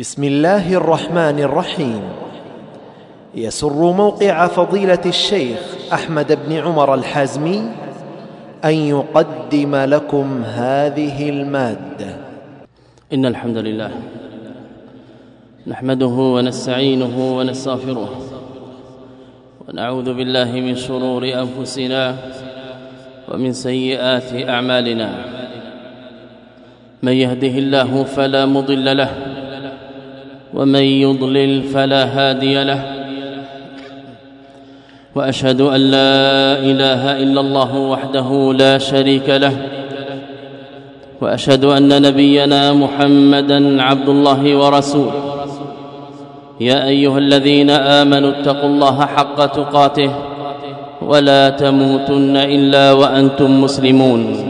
بسم الله الرحمن الرحيم. يسر موقع فضيلة الشيخ أحمد بن عمر الحازمي أن يقدم لكم هذه المادة. إن الحمد لله نحمده ونستعينه ونستغفره ونعوذ بالله من شرور أنفسنا ومن سيئات أعمالنا. من يهده الله فلا مضل له ومن يضلل فلا هادي له. وأشهد أن لا إله إلا الله وحده لا شريك له. وأشهد أن نبينا محمدا عبد الله ورسوله. يا أيها الذين آمنوا اتقوا الله حق تقاته ولا تموتن إلا وأنتم مسلمون.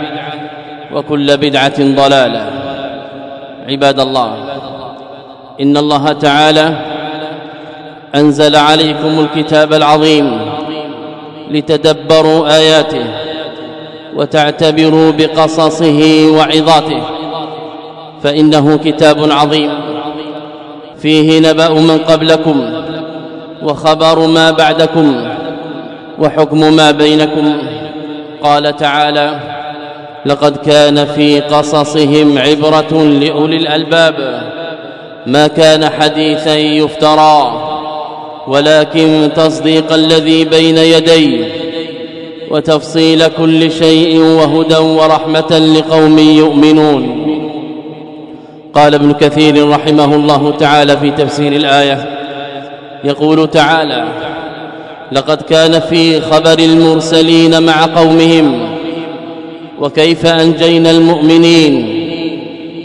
وكل بدعة ضلالة. عباد الله إن الله تعالى أنزل عليكم الكتاب العظيم لتدبروا آياته وتعتبروا بقصصه وعظاته فإنه كتاب عظيم. فيه نبأ من قبلكم وخبر ما بعدكم وحكم ما بينكم. قال تعالى لقد كان في قصصهم عبرة لأولي الألباب. ما كان حديثا يفترى ولكن تصديق الذي بين يديه وتفصيل كل شيء وهدى ورحمة لقوم يؤمنون. قال ابن كثير رحمه الله تعالى في تفسير الآية يقول تعالى لقد كان في خبر المرسلين مع قومهم وكيف أنجينا المؤمنين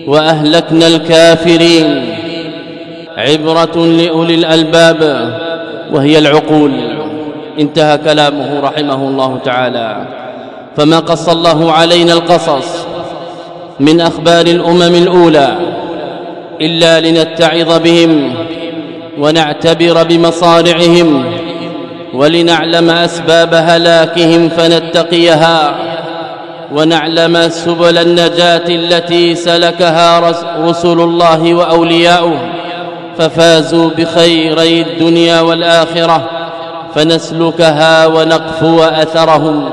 وأهلكنا الكافرين. عبرة لأولي الألباب وهي العقول. انتهى كلامه رحمه الله تعالى. فما قص الله علينا القصص من أخبار الأمم الأولى إلا لنتعظ بهم ونعتبر بمصارعهم ولنعلم أسباب هلاكهم فنتقيها. ونعلم سبل النجاة التي سلكها رسل الله وأولياؤه ففازوا بخيري الدنيا والآخرة فنسلكها ونقفو أثرهم.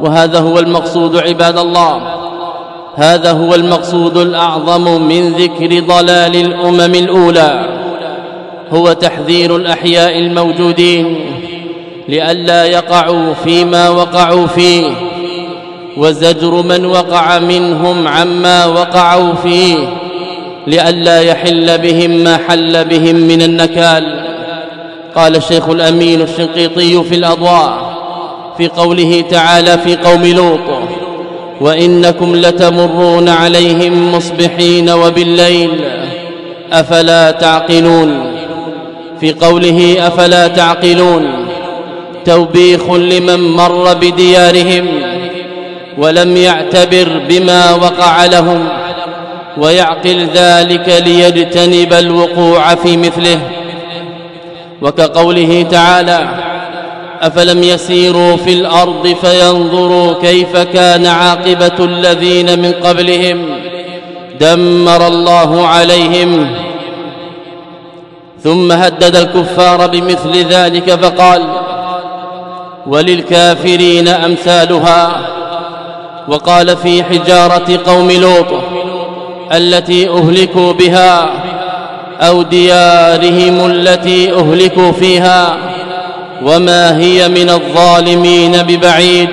وهذا هو المقصود عباد الله. هذا هو المقصود الأعظم من ذكر ضلال الأمم الأولى. هو تحذير الأحياء الموجودين لئلا يقعوا فيما وقعوا فيه. وزجر من وقع منهم عما وقعوا فيه لئلا يحل بهم ما حل بهم من النكال. قال الشيخ الأمين الشنقيطي في الأضواء في قوله تعالى في قوم لوط وإنكم لتمرون عليهم مصبحين وبالليل أفلا تعقلون؟ في قوله أفلا تعقلون توبيخ لمن مر بديارهم ولم يعتبر بما وقع لهم ويعقل ذلك ليجتنب الوقوع في مثله. وكقوله تعالى أفلم يسيروا في الأرض فينظروا كيف كان عاقبة الذين من قبلهم دمر الله عليهم. ثم هدد الكفار بمثل ذلك فقال وللكافرين أمثالها. وقال في حجارة قوم لوط التي أهلكوا بها أو ديارهم التي أهلكوا فيها وما هي من الظالمين ببعيد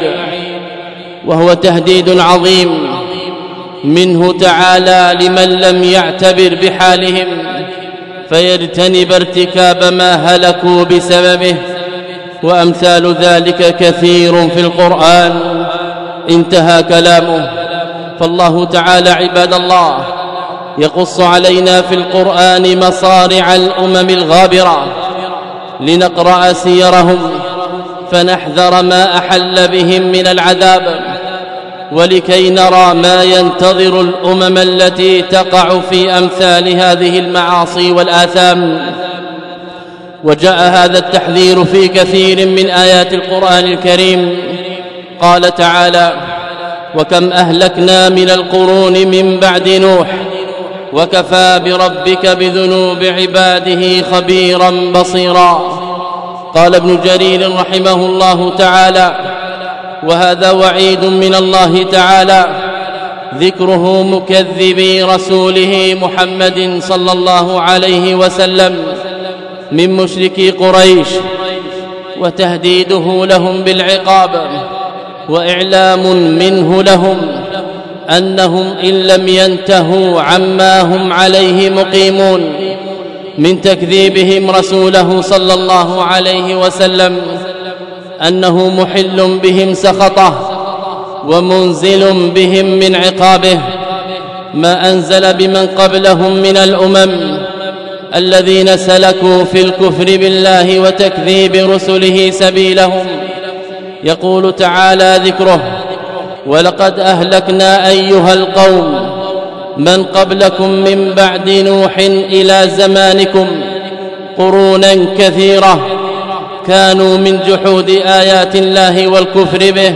وهو تهديد عظيم منه تعالى لمن لم يعتبر بحالهم فيجتنب ارتكاب ما هلكوا بسببه وأمثال ذلك كثير في القرآن انتهى كلامه. فالله تعالى عباد الله يقص علينا في القرآن مصارع الأمم الغابرة. لنقرأ سيرهم فنحذر ما أحل بهم من العذاب. ولكي نرى ما ينتظر الأمم التي تقع في أمثال هذه المعاصي والآثام. وجاء هذا التحذير في كثير من آيات القرآن الكريم. قال تعالى وكم أهلكنا من القرون من بعد نوح وكفى بربك بذنوب عباده خبيرا بصيرا. قال ابن جرير رحمه الله تعالى وهذا وعيد من الله تعالى ذكره مكذبي رسوله محمد صلى الله عليه وسلم من مشركي قريش وتهديده لهم بالعقاب. وإعلام منه لهم أنهم إن لم ينتهوا عما هم عليه مقيمون من تكذيبهم رسوله صلى الله عليه وسلم أنه محل بهم سخطه ومنزل بهم من عقابه ما أنزل بمن قبلهم من الأمم الذين سلكوا في الكفر بالله وتكذيب رسله سبيلهم يقول تعالى ذكره ولقد أهلكنا أيها القوم من قبلكم من بعد نوح إلى زمانكم قرونا كثيرة كانوا من جحود آيات الله والكفر به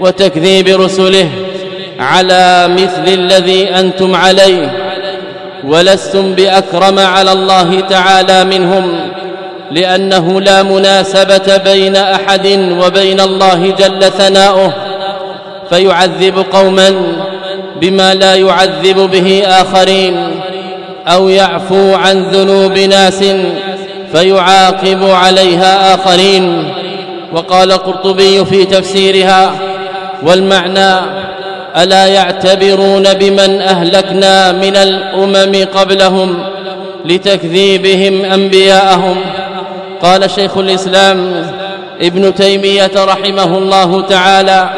وتكذيب رسله على مثل الذي أنتم عليه ولستم بأكرم على الله تعالى منهم لأنه لا مناسبة بين أحد وبين الله جل ثناؤه فيعذب قوما بما لا يعذب به آخرين أو يعفو عن ذنوب ناس فيعاقب عليها آخرين. وقال القرطبي في تفسيرها والمعنى ألا يعتبرون بمن أهلكنا من الأمم قبلهم لتكذيبهم أنبياءهم؟ قال شيخ الإسلام ابن تيمية رحمه الله تعالى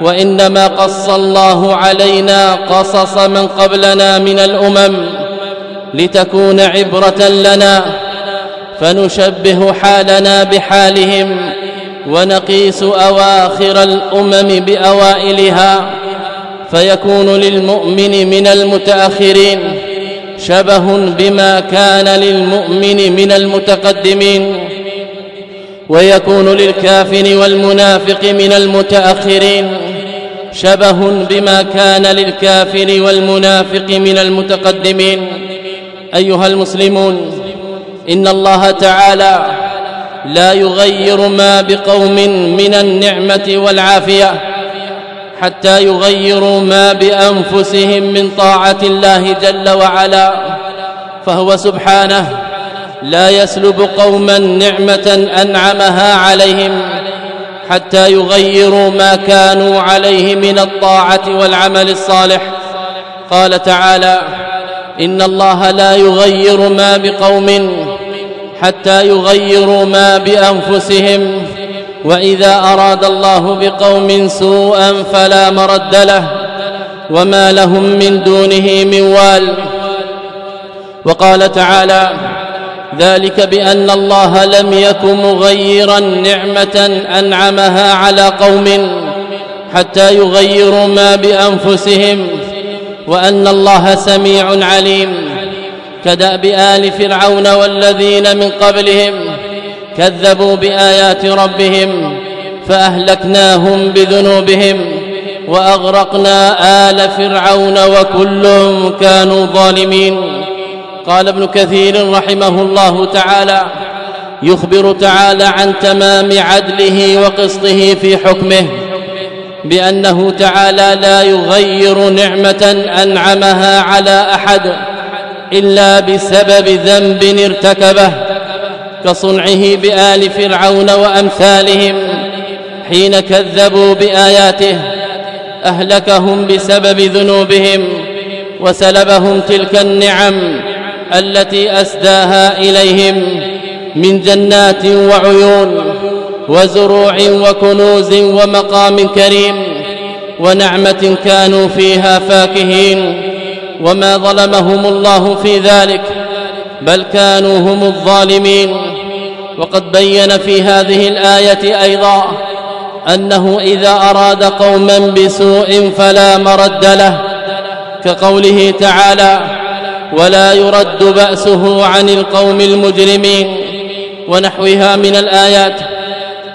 وإنما قص الله علينا قصص من قبلنا من الأمم لتكون عبرة لنا فنشبه حالنا بحالهم ونقيس أواخر الأمم بأوائلها فيكون للمؤمن من المتأخرين شبه بما كان للمؤمن من المتقدمين. ويكون للكافر والمنافق من المتأخرين. شبه بما كان للكافر والمنافق من المتقدمين. أيها المسلمون إن الله تعالى لا يغير ما بقوم من النعمة والعافية. حتى يغيروا ما بأنفسهم من طاعة الله جل وعلا. فهو سبحانه لا يسلب قوما نعمة أنعمها عليهم حتى يغيروا ما كانوا عليه من الطاعة والعمل الصالح. قال تعالى إن الله لا يغير ما بقوم حتى يغيروا ما بأنفسهم وإذا أراد الله بقوم سوءا فلا مرد له وما لهم من دونه من وال. وقال تعالى ذلك بأن الله لم يك مغيرا نعمة أنعمها على قوم حتى يغيروا ما بأنفسهم وأن الله سميع عليم كدأب آل فرعون والذين من قبلهم. كذبوا بآيات ربهم فأهلكناهم بذنوبهم وأغرقنا آل فرعون وكل كانوا ظالمين. قال ابن كثير رحمه الله تعالى يخبر تعالى عن تمام عدله وقسطه في حكمه بأنه تعالى لا يغير نعمة أنعمها على أحد إلا بسبب ذنب ارتكبه. كصنعه بآل فرعون وأمثالهم حين كذبوا بآياته أهلكهم بسبب ذنوبهم وسلبهم تلك النعم التي أسداها إليهم من جنات وعيون وزروع وكنوز ومقام كريم ونعمة كانوا فيها فاكهين. وما ظلمهم الله في ذلك بل كانوا هم الظالمين. وقد بين في هذه الآية أيضا أنه إذا أراد قوما بسوء فلا مرد له كقوله تعالى ولا يرد بأسه عن القوم المجرمين ونحوها من الآيات.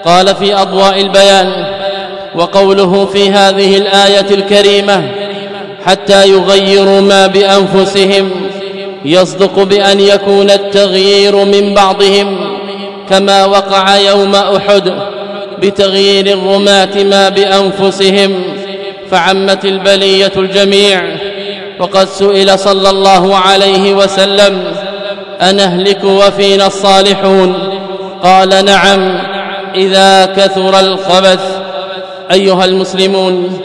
قال في أضواء البيان وقوله في هذه الآية الكريمة حتى يغيروا ما بأنفسهم يصدق بأن يكون التغيير من بعضهم كما وقع يوم أحد بتغيير الرماة ما بأنفسهم فعمت البلية الجميع وقد سئل صلى الله عليه وسلم أنهلك وفينا الصالحون؟ قال نعم إذا كثر الخبث. أيها المسلمون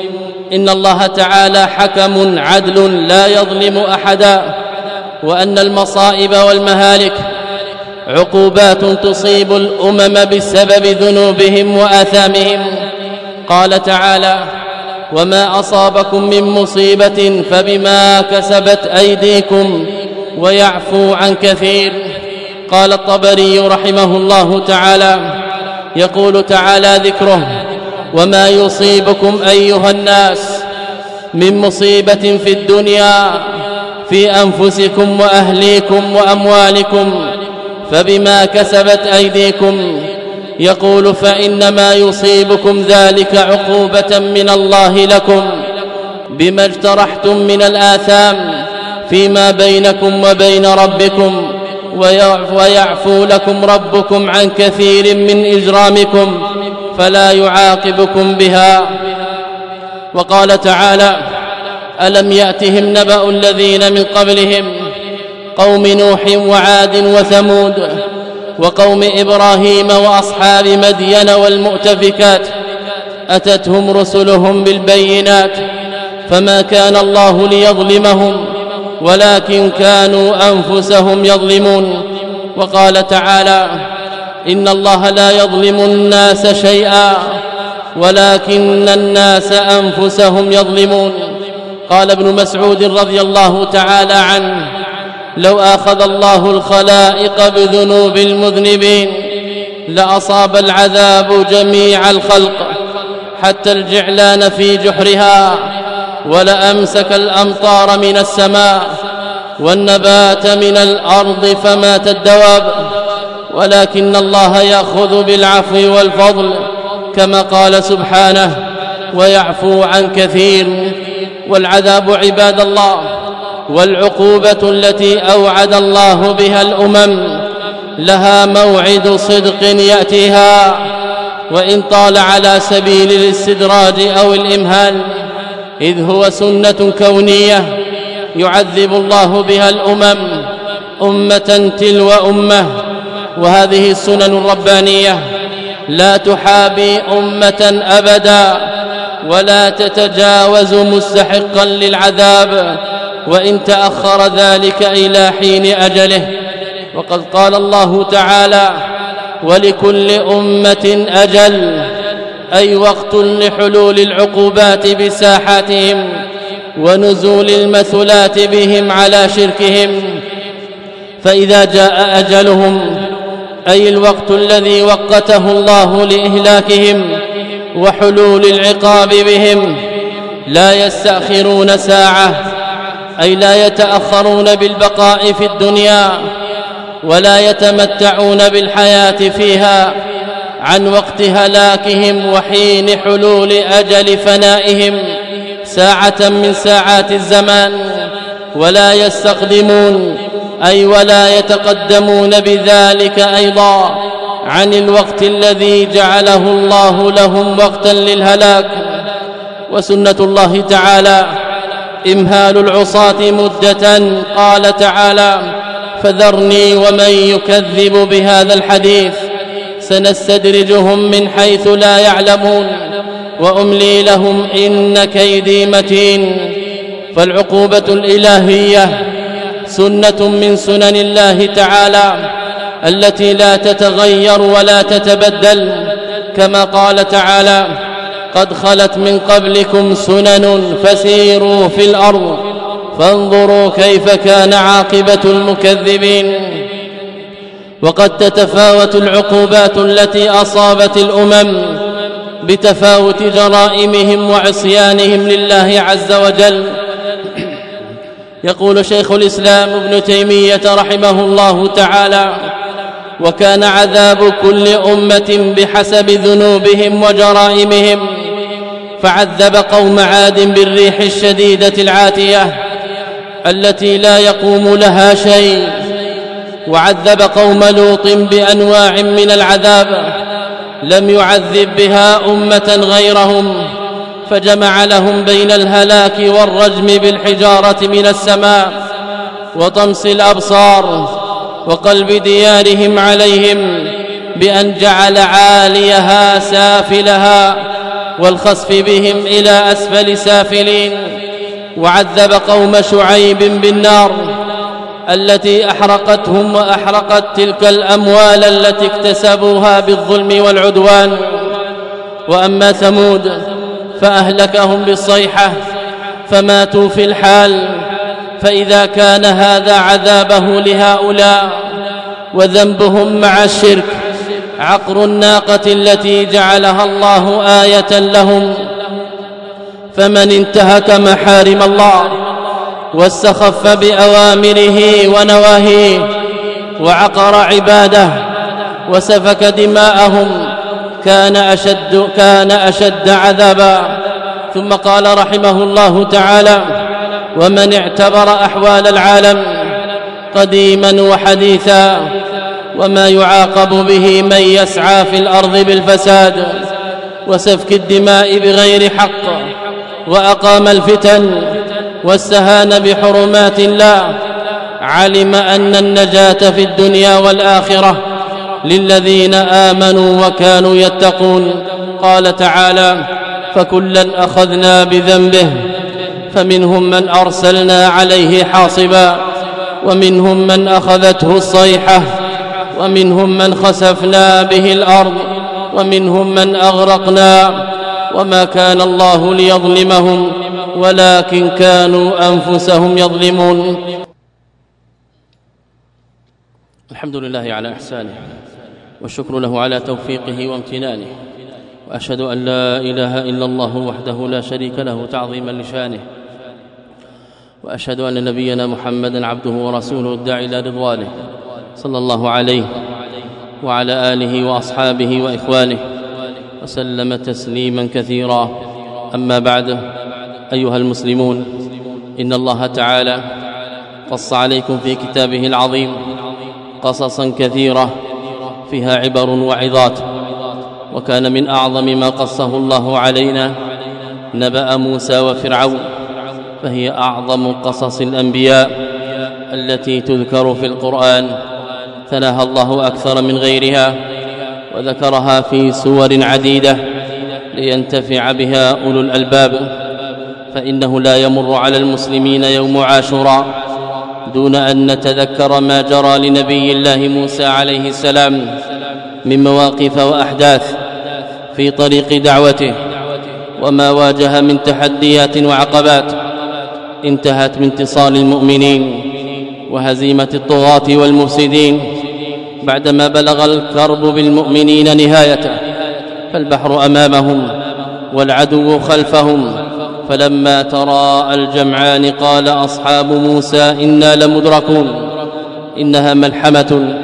إن الله تعالى حكم عدل لا يظلم أحدا. وأن المصائب والمهالك عقوبات تصيب الأمم بسبب ذنوبهم وآثامهم. قال تعالى وما أصابكم من مصيبة فبما كسبت أيديكم ويعفو عن كثير. قال الطبري رحمه الله تعالى يقول تعالى ذكره وما يصيبكم أيها الناس من مصيبة في الدنيا في أنفسكم وأهليكم وأموالكم فبما كسبت أيديكم يقول فإنما يصيبكم ذلك عقوبة من الله لكم بما اجترحتم من الآثام فيما بينكم وبين ربكم ويعفو لكم ربكم عن كثير من إجرامكم فلا يعاقبكم بها. وقال تعالى ألم يأتهم نبأ الذين من قبلهم قوم نوح وعاد وثمود وقوم إبراهيم وأصحاب مدين والمؤتفكات أتتهم رسلهم بالبينات فما كان الله ليظلمهم ولكن كانوا أنفسهم يظلمون وقال تعالى إن الله لا يظلم الناس شيئا ولكن الناس أنفسهم يظلمون قال ابن مسعود رضي الله تعالى عنه لو آخذ الله الخلائق بذنوب المذنبين لأصاب العذاب جميع الخلق حتى الجعلان في جحرها ولأمسك الأمطار من السماء والنبات من الأرض فمات الدواب ولكن الله يأخذ بالعفو والفضل كما قال سبحانه ويعفو عن كثير والعذاب عباد الله والعقوبة التي أوعد الله بها الأمم لها موعد صدق يأتيها. وإن طال على سبيل الاستدراج أو الإمهال إذ هو سنة كونية يعذب الله بها الأمم أمة تلو أمة. وهذه السنن الربانية لا تحابي أمة أبدا. ولا تتجاوز مستحقا للعذاب وإن تأخر ذلك إلى حين أجله. وقد قال الله تعالى ولكل أمة أجل. أي وقت لحلول العقوبات بساحاتهم ونزول المثلات بهم على شركهم. فإذا جاء أجلهم أي الوقت الذي وقته الله لإهلاكهم وحلول العقاب بهم لا يستأخرون ساعة أي لا يتأخرون بالبقاء في الدنيا ولا يتمتعون بالحياة فيها عن وقت هلاكهم وحين حلول أجل فنائهم ساعة من ساعات الزمان ولا يستقدمون أي ولا يتقدمون بذلك أيضا. عن الوقت الذي جعله الله لهم وقتا للهلاك. وسنة الله تعالى إمهال العصاة مدة. قال تعالى فذرني ومن يكذب بهذا الحديث. سنستدرجهم من حيث لا يعلمون. وأملي لهم إن كيدي متين. فالعقوبة الإلهية سنة من سنن الله تعالى. التي لا تتغير ولا تتبدل. كما قال تعالى قد خلت من قبلكم سنن فسيروا في الأرض فانظروا كيف كان عاقبة المكذبين. وقد تتفاوت العقوبات التي أصابت الأمم بتفاوت جرائمهم وعصيانهم لله عز وجل. يقول شيخ الإسلام ابن تيمية رحمه الله تعالى وكان عذاب كل أمة بحسب ذنوبهم وجرائمهم. فعذب قوم عاد بالريح الشديدة العاتية التي لا يقوم لها شيء. وعذب قوم لوط بأنواع من العذاب لم يعذب بها أمة غيرهم. فجمع لهم بين الهلاك والرجم بالحجارة من السماء وطمس الأبصار. وقلب ديارهم عليهم بأن جعل عاليها سافلها والخسف بهم إلى أسفل سافلين وعذب قوم شعيب بالنار التي أحرقتهم وأحرقت تلك الأموال التي اكتسبوها بالظلم والعدوان وأما ثمود فأهلكهم بالصيحة فماتوا في الحال فإذا كان هذا عذابه لهؤلاء وذنبهم مع الشرك عقر الناقة التي جعلها الله آية لهم فمن انتهك محارم الله واستخف بأوامره ونواهيه وعقر عباده وسفك دماءهم كان أشد, كان أشد عذابا. ثم قال رحمه الله تعالى ومن اعتبر أحوال العالم قديما وحديثا وما يعاقب به من يسعى في الأرض بالفساد وسفك الدماء بغير حق وأقام الفتن واستهان بحرمات الله علم أن النجاة في الدنيا والآخرة للذين آمنوا وكانوا يتقون. قال تعالى فكلا أخذنا بذنبه فمنهم من أرسلنا عليه حاصبا ومنهم من أخذته الصيحة ومنهم من خسفنا به الأرض ومنهم من أغرقنا وما كان الله ليظلمهم ولكن كانوا أنفسهم يظلمون. الحمد لله على إحسانه والشكر له على توفيقه وامتنانه وأشهد أن لا إله إلا الله وحده لا شريك له تعظيما لشانه وأشهد أن نبينا محمدا عبده ورسوله الداعي إلى رضوانه صلى الله عليه وعلى آله وأصحابه وإخوانه وسلم تسليما كثيرا. أما بعد أيها المسلمون إن الله تعالى قص عليكم في كتابه العظيم قصصا كثيرة فيها عبر وعظات وكان من أعظم ما قصه الله علينا نبأ موسى وفرعون. فهي أعظم قصص الأنبياء التي تذكر في القرآن ثناها الله أكثر من غيرها وذكرها في سور عديدة لينتفع بها أولو الألباب فإنه لا يمر على المسلمين يوم عاشوراء دون أن نتذكر ما جرى لنبي الله موسى عليه السلام من مواقف وأحداث في طريق دعوته وما واجه من تحديات وعقبات انتهت بانتصار المؤمنين وهزيمة الطغاة والمفسدين بعدما بلغ الكرب بالمؤمنين نهايته فالبحر أمامهم والعدو خلفهم فلما تراءى الجمعان قال أصحاب موسى إنا لمدركون إنها ملحمة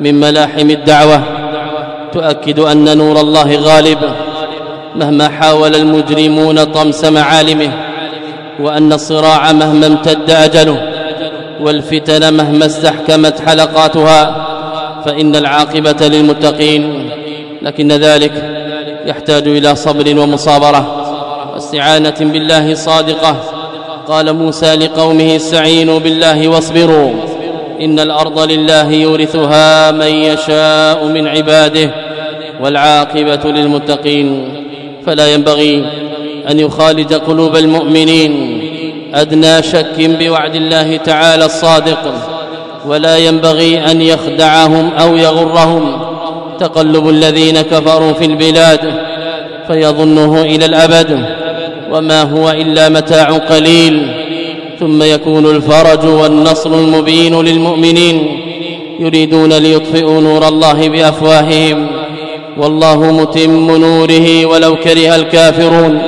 من ملاحم الدعوة تؤكد أن نور الله غالب مهما حاول المجرمون طمس معالمه. وأن الصراع مهما امتد أجله والفتن مهما استحكمت حلقاتها فإن العاقبة للمتقين لكن ذلك يحتاج إلى صبر ومصابرة. واستعانة بالله صادقة. قال موسى لقومه استعينوا بالله واصبروا إن الأرض لله يورثها من يشاء من عباده والعاقبة للمتقين. فلا ينبغي أن يخالج قلوب المؤمنين أدنى شك بوعد الله تعالى الصادق ولا ينبغي أن يخدعهم أو يغرهم. تقلب الذين كفروا في البلاد فيظنه إلى الأبد وما هو إلا متاع قليل. ثم يكون الفرج والنصر المبين للمؤمنين يريدون ليطفئوا نور الله بأفواههم. والله متم نوره ولو كره الكافرون.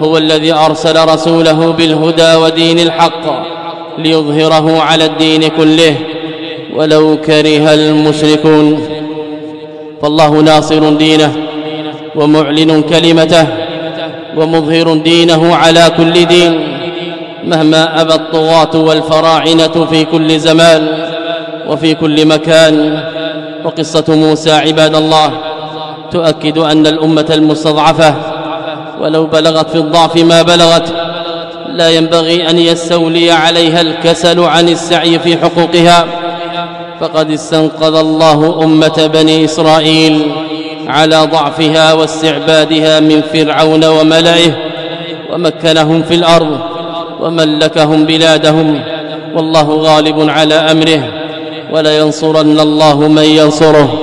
هو الذي أرسل رسوله بالهدى ودين الحق ليظهره على الدين كله ولو كره المشركون. فالله ناصر دينه ومعلن كلمته ومظهر دينه على كل دين مهما أبى الطغاة والفراعنة في كل زمان وفي كل مكان. وقصة موسى عباد الله تؤكد أن الأمة المستضعفة ولو بلغت في الضعف ما بلغت لا ينبغي أن يستولي عليها الكسل عن السعي في حقوقها. فقد استنقذ الله أمة بني إسرائيل على ضعفها واستعبادها من فرعون وملئه ومكنهم في الأرض وملكهم بلادهم. والله غالب على أمره ولينصرن الله من ينصره.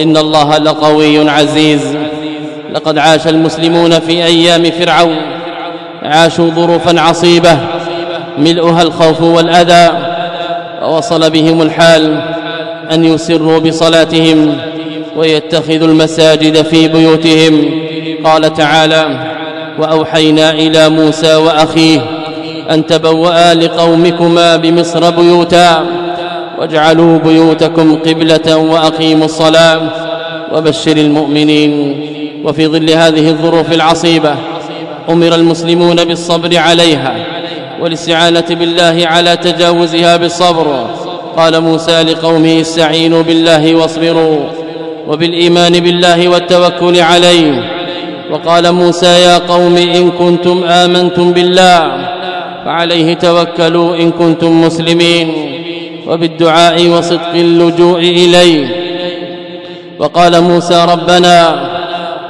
إن الله لقوي عزيز. لقد عاش المسلمون في أيام فرعون. عاشوا ظروفا عصيبة ملؤها الخوف والأذى ووصل بهم الحال أن يسروا بصلاتهم ويتخذوا المساجد في بيوتهم. قال تعالى وأوحينا إلى موسى وأخيه أن تبوآ لقومكما بمصر بيوتا واجعلوا بيوتكم قبلة وأقيموا الصلاة وبشر المؤمنين. وفي ظل هذه الظروف العصيبة أمر المسلمون بالصبر عليها والاستعانة بالله على تجاوزها بالصبر. قال موسى لقومه استعينوا بالله واصبروا وبالإيمان بالله والتوكل عليه. وقال موسى يا قوم إن كنتم آمنتم بالله فعليه توكلوا إن كنتم مسلمين وبالدعاء وصدق اللجوء إليه. وقال موسى ربنا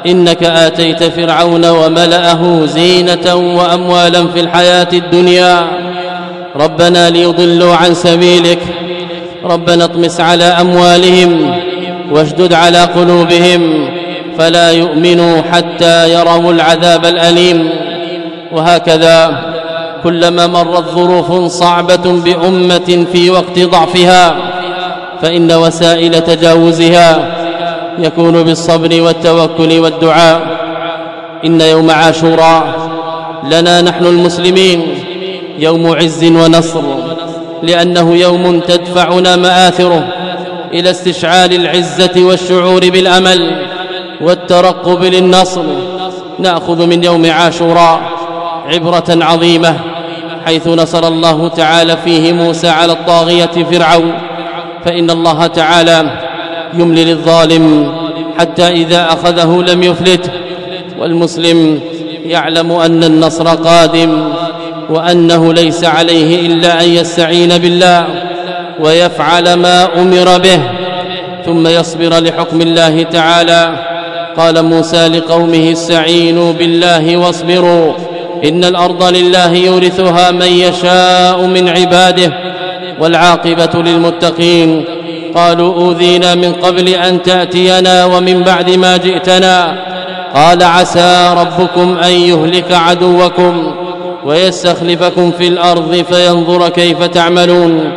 إنك آتيت فرعون وملأه زينة وأموالا في الحياة الدنيا. ربنا ليضلوا عن سبيلك. ربنا اطمس على أموالهم واشدد على قلوبهم. فلا يؤمنوا حتى يروا العذاب الأليم. وهكذا كلما مرت ظروف صعبة بأمة في وقت ضعفها فإن وسائل تجاوزها يكون بالصبر والتوكل والدعاء. إن يوم عاشوراء لنا نحن المسلمين يوم عز ونصر لأنه يوم تدفعنا مآثره إلى استشعال العزة والشعور بالأمل والترقب للنصر. نأخذ من يوم عاشوراء عبرة عظيمة حيث نصر الله تعالى فيه موسى على الطاغية فرعون. فإن الله تعالى يملي للظالم حتى إذا أخذه لم يفلت. والمسلم يعلم أن النصر قادم وأنه ليس عليه إلا أن يستعين بالله ويفعل ما أمر به. ثم يصبر لحكم الله تعالى. قال موسى لقومه استعينوا بالله واصبروا إن الأرض لله يورثها من يشاء من عباده والعاقبة للمتقين. قالوا أوذينا من قبل أن تأتينا ومن بعد ما جئتنا. قال عسى ربكم أن يهلك عدوكم ويستخلفكم في الأرض فينظر كيف تعملون.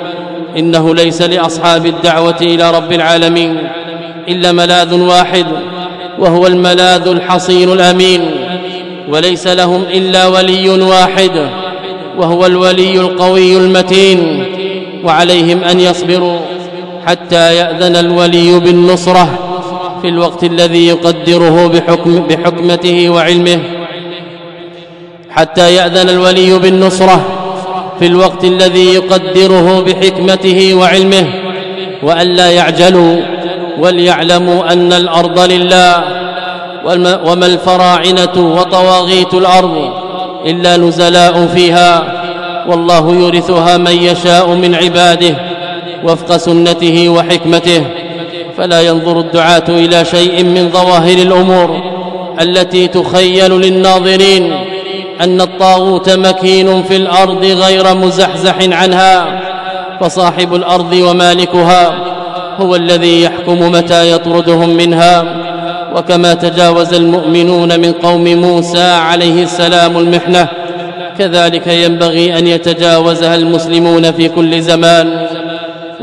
إنه ليس لأصحاب الدعوة إلى رب العالمين إلا ملاذ واحد وهو الملاذ الحصين الأمين. وليس لهم إلا ولي واحد وهو الولي القوي المتين وعليهم أن يصبروا. حتى يأذن الولي بالنصرة في الوقت الذي يقدره بحكم بحكمته وعلمه. حتى يأذن الولي بالنصرة في الوقت الذي يقدره بحكمته وعلمه. والا يعجلوا وليعلموا أن الأرض لله وما الفراعنة وطواغيت الأرض إلا نزلاء فيها. والله يورثها من يشاء من عباده. وفق سنته وحكمته فلا ينظر الدعاة إلى شيء من ظواهر الأمور التي تخيل للناظرين أن الطاغوت مكين في الأرض غير مزحزح عنها فصاحب الأرض ومالكها هو الذي يحكم متى يطردهم منها وكما تجاوز المؤمنون من قوم موسى عليه السلام المحنة كذلك ينبغي أن يتجاوزها المسلمون في كل زمان.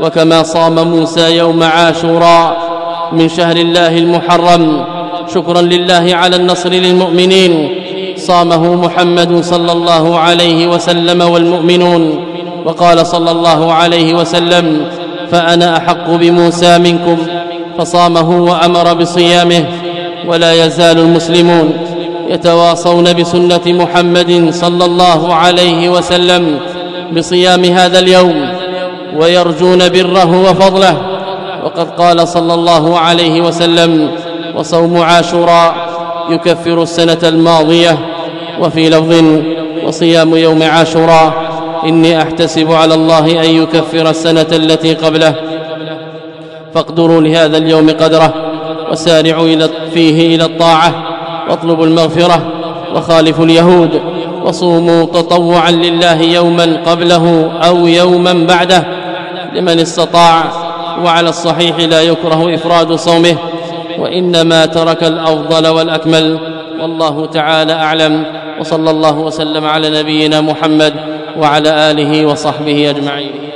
وكما صام موسى يوم عاشوراء من شهر الله المحرم. شكرا لله على النصر للمؤمنين. صامه محمد صلى الله عليه وسلم والمؤمنون. وقال صلى الله عليه وسلم فأنا أحق بموسى منكم. فصامه وأمر بصيامه. ولا يزال المسلمون يتواصون بسنة محمد صلى الله عليه وسلم بصيام هذا اليوم. ويرجون بره وفضله. وقد قال صلى الله عليه وسلم وصوم عاشوراء يكفر السنة الماضية وفي لفظ وصيام يوم عاشوراء إني أحتسب على الله أن يكفر السنة التي قبله. فاقدروا لهذا اليوم قدره وسارعوا فيه إلى الطاعة واطلبوا المغفرة وخالفوا اليهود وصوموا تطوعا لله يوما قبله أو يوما بعده. لمن استطاع وعلى الصحيح لا يكره إفراد صومه وإنما ترك الأفضل والأكمل. والله تعالى أعلم. وصلى الله وسلم على نبينا محمد وعلى آله وصحبه أجمعين.